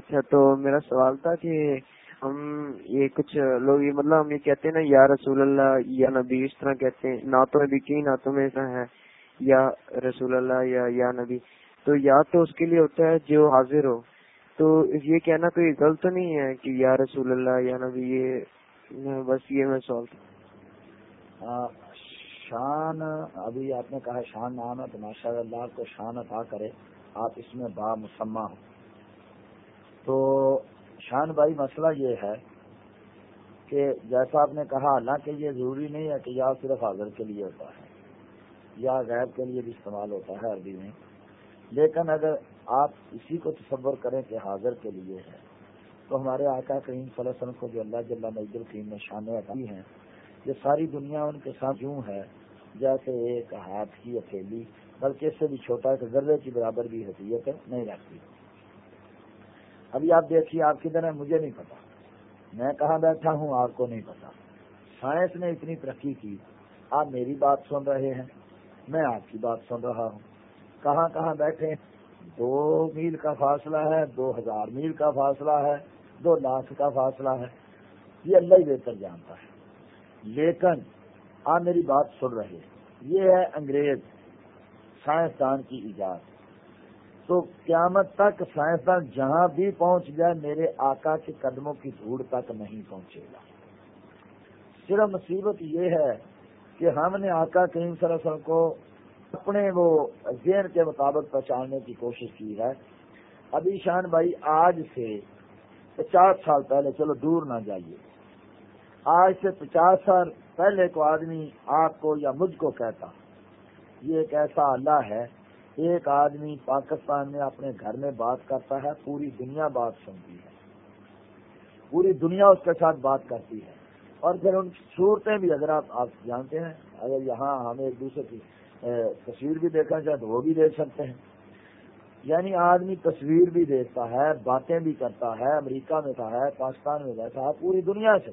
اچھا تو میرا سوال تھا کہ ہم یہ کچھ لوگ یہ مطلب ہم یہ کہتے ہیں نا، یا رسول اللہ، یا نبی، اس طرح کہتے ہیں۔ نعتوں میں کئی نعتوں میں ایسا ہے۔ یا رسول اللہ، یا یا نبی۔ تو یا تو اس کے لیے ہوتا ہے جو حاضر ہو۔ تو یہ کہنا کوئی غلط تو نہیں ہے کہ یا رسول اللہ، یا نبی، یہ بس یہ میں سوال تھا۔ شان، ابھی آپ نے کہا شان نام ہے تو ماشاء اللہ کو شان عطا کرے۔ آپ اس میں با مسمہ ہو تو شان بھائی مسئلہ یہ ہے کہ جیسا آپ نے کہا، حالانکہ یہ ضروری نہیں ہے کہ یا صرف حاضر کے لیے ہوتا ہے یا غیر کے لیے بھی استعمال ہوتا ہے عربی میں۔ لیکن اگر آپ اسی کو تصور کریں کہ حاضر کے لیے ہے، تو ہمارے آقا کریم صلی اللہ علیہ وسلم کو جو اللہ جل مجد القیم نے شانیں عطی ہیں، یہ ساری دنیا ان کے ساتھ یوں ہے، جیسے ایک ہاتھ کی اکیلی بلکہ اس سے بھی چھوٹا ایک ذرے کی برابر بھی حیثیت نہیں رکھتی ابھی آپ دیکھیے، آپ کدھر ہیں؟ مجھے نہیں پتا۔ میں کہاں بیٹھا ہوں؟ آپ کو نہیں پتا۔ سائنس نے اتنی ترقی کی۔ آپ میری بات سن رہے ہیں۔ میں آپ کی بات سن رہا ہوں۔ کہاں کہاں بیٹھے دو میل کا فاصلہ ہے، دو ہزار میل کا فاصلہ ہے، دو لاکھ کا فاصلہ ہے۔ یہ اللہ ہی بہتر جانتا ہے۔ لیکن آپ میری بات سن رہے یہ ہے انگریز سائنسدان کی ایجاد۔ تو قیامت تک سائنسدان جہاں بھی پہنچ جائے میرے آقا کے قدموں کی دھوڑ تک نہیں پہنچے گا۔ صرف مصیبت یہ ہے کہ ہم نے آقا کریم صلی اللہ علیہ وسلم کو اپنے وہ ذہن کے مطابق پہچاننے کی کوشش کی ہے۔ ابھی شان بھائی، آج سے پچاس سال پہلے، چلو دور نہ جائیے۔ آج سے پچاس سال پہلے کو آدمی آپ کو یا مجھ کو کہتا۔ یہ ایک ایسا اللہ ہے ایک آدمی پاکستان میں اپنے گھر میں بات کرتا ہے، پوری دنیا بات سنتی ہے۔ پوری دنیا اس کے ساتھ بات کرتی ہے۔ اور پھر ان کی صورتیں بھی اگر آپ آپ جانتے ہیں، اگر یہاں ہمیں ایک دوسرے کی تصویر بھی دیکھنا چاہے تو وہ بھی دیکھ سکتے ہیں۔ یعنی آدمی تصویر بھی دیکھتا ہے، باتیں بھی کرتا ہے، امریکہ میں تھا ہے پاکستان میں رہتا ہے، پوری دنیا سے۔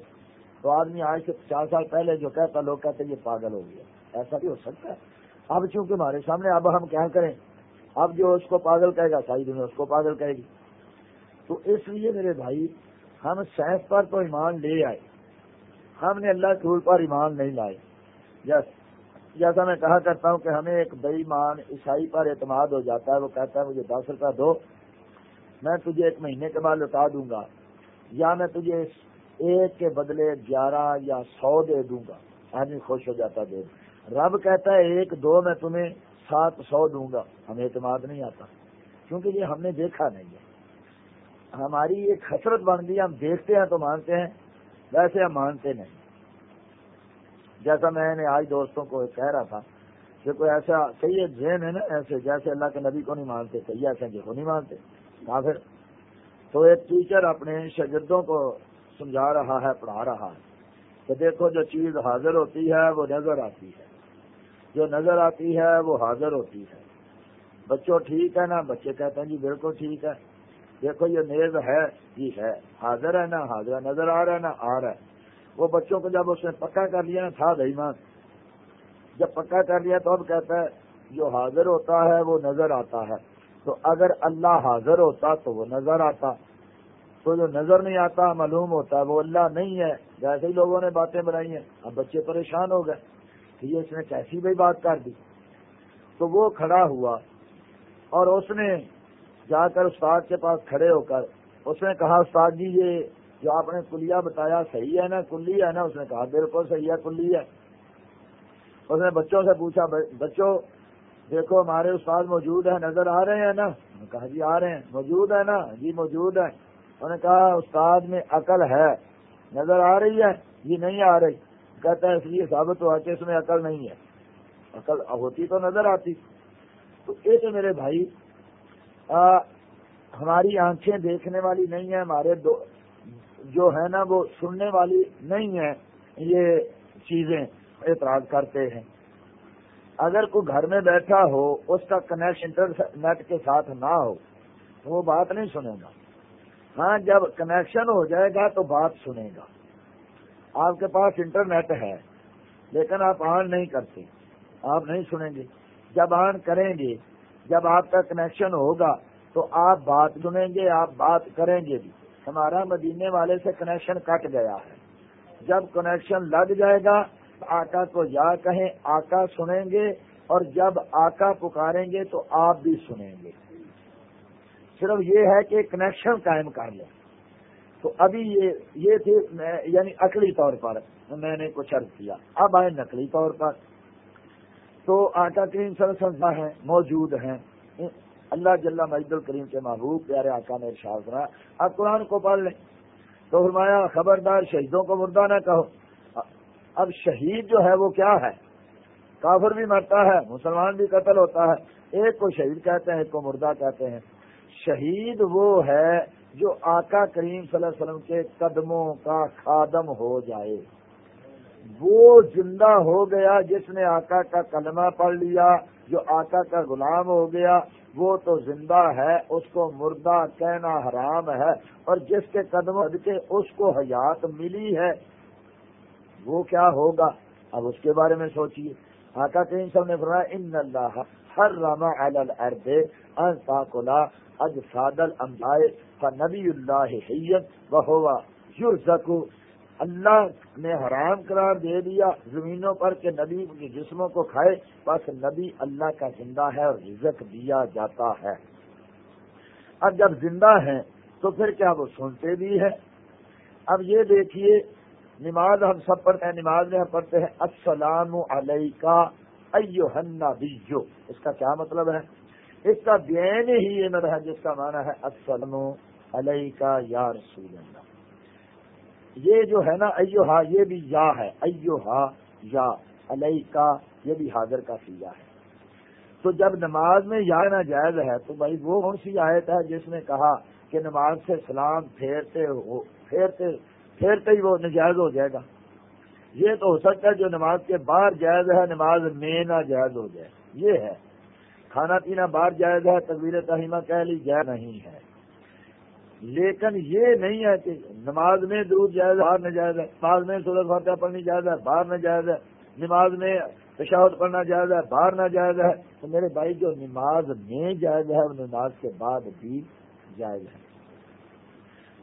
تو آدمی آج سے پچاس سال پہلے جو کہتا، لوگ کہتے ہیں یہ پاگل ہو گیا۔ ایسا بھی ہو سکتا ہے؟ اب چونکہ ہمارے سامنے اب ہم کیا کریں؟ اب جو اس کو پاگل کہے گا ساری دنیا اس کو پاگل کہے گی۔ تو اس لیے میرے بھائی، ہم سائنس پر تو ایمان لے آئے۔ ہم نے اللہ کے پر ایمان نہیں لائے۔ یس، جیسا میں کہا کرتا ہوں کہ ہمیں ایک بئی مان عیسائی پر اعتماد ہو جاتا ہے۔ وہ کہتا ہے، مجھے دس روپیہ دو۔ میں تجھے ایک مہینے کے بعد لوٹا دوں گا۔ یا میں تجھے ایک کے بدلے گیارہ یا سو دے دوں گا۔ آدمی خوش ہو جاتا دے رب کہتا ہے ایک دو میں تمہیں سات سو دوں گا۔ ہمیں اعتماد نہیں آتا۔ کیونکہ یہ ہم نے دیکھا نہیں ہے۔ ہماری ایک حسرت بن گئی، ہم دیکھتے ہیں تو مانتے ہیں، ویسے ہم مانتے نہیں۔ جیسا میں نے آج دوستوں کو کہہ رہا تھا کہ کوئی ایسا کئی ذہن ہے نا، ایسے جیسے اللہ کے نبی کو نہیں مانتے کئی ایسے جی کو نہیں مانتے۔ کافر۔ تو ایک ٹیچر اپنے شاگردوں کو سمجھا رہا ہے، پڑھا رہا ہے کہ دیکھو جو چیز حاضر ہوتی ہے، وہ نظر آتی ہے۔ جو نظر آتی ہے وہ حاضر ہوتی ہے۔ بچوں ٹھیک ہے نا؟ بچے کہتے ہیں جی بالکل ٹھیک ہے۔ دیکھو یہ نیز ہے جی ہے۔ حاضر ہے نا؟ حاضر نظر آ رہا ہے نا؟ آ رہا ہے۔ وہ بچوں کو جب اس نے پکا کر لیا نا، تھا بھائی جب پکا کر لیا تو اب کہتا ہے، جو حاضر ہوتا ہے وہ نظر آتا ہے۔ تو اگر اللہ حاضر ہوتا تو وہ نظر آتا۔ تو جو نظر نہیں آتا، معلوم ہوتا، وہ اللہ نہیں ہے۔ جیسے ہی لوگوں نے باتیں بنائی ہیں، اب بچے پریشان ہو گئے۔ یہ اس نے کیسی بھی بات کر دی۔ تو وہ کھڑا ہوا اور اس نے جا کر استاد کے پاس کھڑے ہو کر اس نے کہا، استاد جی یہ جو آپ نے کلیا بتایا صحیح ہے نا، کلی ہے نا؟ اس نے کہا، بالکل صحیح ہے، کلی ہے۔ اس نے بچوں سے پوچھا بچوں، دیکھو، ہمارے استاد موجود ہیں، نظر آ رہے ہیں نا؟ کہا جی آ رہے ہیں۔ موجود ہے نا؟ جی موجود ہے انہوں نے کہا، استاد میں عقل ہے، نظر آ رہی ہے جی نہیں آ رہی۔ کہتا ہے اس لیے ثابت ہوا کہ اس میں عقل نہیں ہے۔ عقل ہوتی تو نظر آتی۔ تو ایک میرے بھائی آ, ہماری آنکھیں دیکھنے والی نہیں ہیں ہمارے دو جو ہے نا وہ سننے والی نہیں ہے یہ چیزیں اعتراض کرتے ہیں۔ اگر کوئی گھر میں بیٹھا ہو اس کا کنیکٹ انٹرنیٹ کے ساتھ نہ ہو تو وہ بات نہیں سنے گا۔ ہاں جب کنیکشن ہو جائے گا تو بات سنے گا۔ آپ کے پاس انٹرنیٹ ہے، لیکن آپ آن نہیں کرتے، آپ نہیں سنیں گے۔ جب آن کریں گے، جب آپ کا کنیکشن ہوگا، تو آپ بات سنیں گے، آپ بات کریں گے بھی۔ ہمارا مدینے والے سے کنیکشن کٹ گیا ہے۔ جب کنیکشن لگ جائے گا، آقا کو یا کہیں، آقا سنیں گے، اور جب آقا پکاریں گے، تو آپ بھی سنیں گے۔ صرف یہ ہے کہ کنیکشن قائم کر لیں۔ تو ابھی یہ یہ تھی یعنی عقلی طور پر میں نے کچھ عرض کیا۔ اب آئے نقلی طور پر۔ تو آقا کریم سر ہیں، موجود ہیں۔ اللہ جل مجد الکریم کے محبوب، پیارے آقا نے ارشاد کرا آپ قرآن کو پڑھ لیں۔ تو فرمایا، خبردار شہیدوں کو مردہ نہ کہو۔ اب شہید جو ہے وہ کیا ہے؟ کافر بھی مرتا ہے، مسلمان بھی قتل ہوتا ہے۔ ایک کو شہید کہتے ہیں، ایک کو مردہ کہتے ہیں۔ شہید وہ ہے جو آقا کریم صلی اللہ علیہ وسلم کے قدموں کا خادم ہو جائے۔ وہ زندہ ہو گیا جس نے آقا کا کلمہ پڑھ لیا، جو آقا کا غلام ہو گیا، وہ تو زندہ ہے، اس کو مردہ کہنا حرام ہے، اور جس کے قدم کے اس کو حیات ملی ہے، وہ کیا ہوگا؟ اب اس کے بارے میں سوچیے آقا کریم صاحب نے فرمایا، ان اللہ ہر راما انلا اج سادل امبائے نبی اللہ حیت بہوا یو اللہ نے حرام قرار دے دیا زمینوں پر کہ نبی کے جسموں کو کھائے، بس نبی اللہ کا زندہ ہے اور رزق دیا جاتا ہے۔ اب جب زندہ ہیں تو پھر کیا وہ سنتے بھی ہیں؟ اب یہ دیکھیے، نماز ہم سب پڑھتے ہیں، نماز میں ہم پڑھتے ہیں، السلام علیکہ ایو ہننا اس کا کیا مطلب ہے؟ اس کا دین ہی یہ نہ ہے جس کا معنی ہے السلام علیکہ یا رسول اللہ۔ یہ جو ہے نا ایوہا، یہ بھی یا ہے ایو یا علیہ کا یہ بھی حاضر کا سیا ہے۔ تو جب نماز میں یا نہ جائز ہے، تو بھائی وہ کون سی آیت ہے جس نے کہا کہ نماز سے سلام پھیرتے ہو، پھیرتے پھیرتے ہی وہ نجائز ہو جائے گا۔ یہ تو ہو سکتا ہے جو نماز کے باہر جائز ہے، نماز میں نہ جائز ہو جائے۔ یہ ہے۔ کھانا پینا باہر جائز ہے تصویر تہیمہ کہہ لی، جائز نہیں ہے۔ لیکن یہ نہیں ہے کہ نماز میں دودھ جائز باہر نہ جائز ہے۔ نماز میں سورج فاتحہ پڑھنی جائز ہے، باہر نہ جائز ہے۔ نماز میں تشاوت پڑھنا جائز ہے، باہر نہ جائز ہے۔ تو میرے بھائی، جو نماز میں جائز ہے، وہ نماز کے بعد بھی جائز ہے۔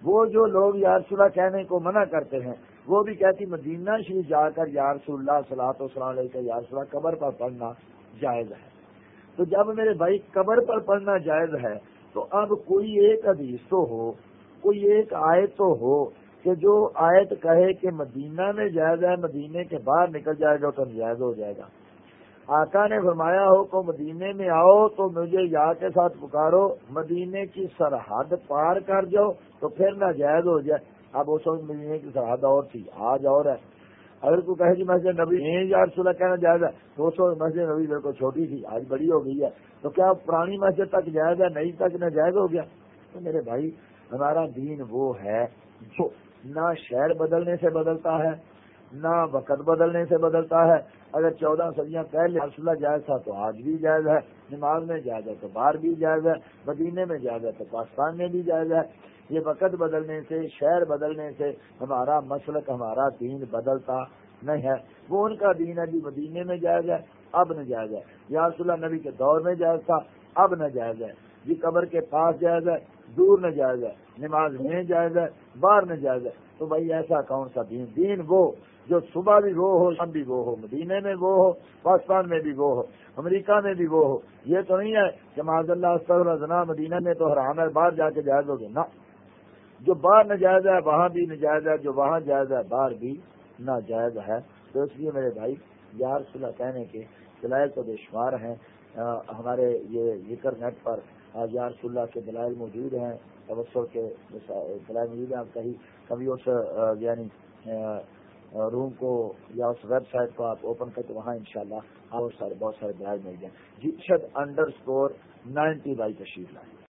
وہ جو لوگ یارسولہ کہنے کو منع کرتے ہیں، وہ بھی کہتی مدینہ شریف جا کر یارس اللہ صلاح وسلام علیہ کا یارسولہ قبر پر پڑھنا جائز ہے۔ تو جب میرے بھائی قبر پر پڑھنا جائز ہے، تو اب کوئی ایک حدیث تو ہو، کوئی ایک آیت تو ہو کہ جو آیت کہے کہ مدینہ میں جائز ہے مدینے کے باہر نکل جائے گا تو نجائز ہو جائے گا۔ آقا نے فرمایا، ہو کو مدینے میں آؤ تو مجھے یا کے ساتھ پکارو مدینے کی سرحد پار کر جاؤ تو پھر نہ جائز ہو جائے۔ اب اس وقت مدینے کی سرحد اور تھی، آج اور ہے۔ اگر کو کہے جی مسجد نبی یار سولہ کہنا جائز ہے۔ دو سو مسجد نبی بالکل چھوٹی تھی، آج بڑی ہو گئی ہے۔ تو کیا پرانی مسجد تک جائز ہے؟ نئی تک نہ جائز ہو گیا۔ تو میرے بھائی، ہمارا دین وہ ہے، جو نہ شہر بدلنے سے بدلتا ہے، نہ وقت بدلنے سے بدلتا ہے۔ اگر چودہ صدیاں پہلے حوصلہ جائز تھا تو آج بھی جائز ہے، نماز میں جائز ہے تو باہر بھی جائز ہے، مدینے میں جائز ہے تو پاکستان میں بھی جائز ہے۔ یہ وقت بدلنے سے، شہر بدلنے سے ہمارا مسلک، ہمارا دین بدلتا نہیں ہے۔ وہ ان کا دین ہے جی مدینے میں جائز ہے، اب نہ جائز ہے۔ یا رسول اللہ نبی کے دور میں جائز تھا، اب نہ جائز ہے۔ جی قبر کے پاس جائز ہے، دور نہ جائز ہے۔ نماز میں جائز ہے، باہر نہ جائز ہے۔ تو بھائی ایسا کون سا دین؟ دین وہ جو صبح بھی وہ ہو، شام بھی وہ ہو، مدینے میں وہ ہو، پاکستان میں بھی وہ ہو، امریکہ میں بھی وہ ہو۔ یہ تو نہیں ہے کہ معذ اللہ، زنا، مدینہ میں تو حرام ہے، باہر جا کے جائز ہوگی۔ نہ۔ جو باہر ناجائز ہے، وہاں بھی ناجائز ہے، جو وہاں جائز ہے، باہر بھی ناجائز ہے۔ تو اس لیے میرے بھائی، یار صلاح کہنے کے دلائل تو بے شمار ہیں۔ ہمارے یہ ذکر نیٹ پر یار صلاح کے دلائل موجود ہیں تبصر کے دلائل موجود ہیں۔ آپ کہیں کبھی اس یعنی روم کو یا اس ویب سائٹ کو آپ اوپن کرتے وہاں انشاءاللہ شاء اللہ بہت سارے بہت سارے دلائل مل جائیں۔ جی انڈر اسکور نائنٹی بائی تشریف لائیں۔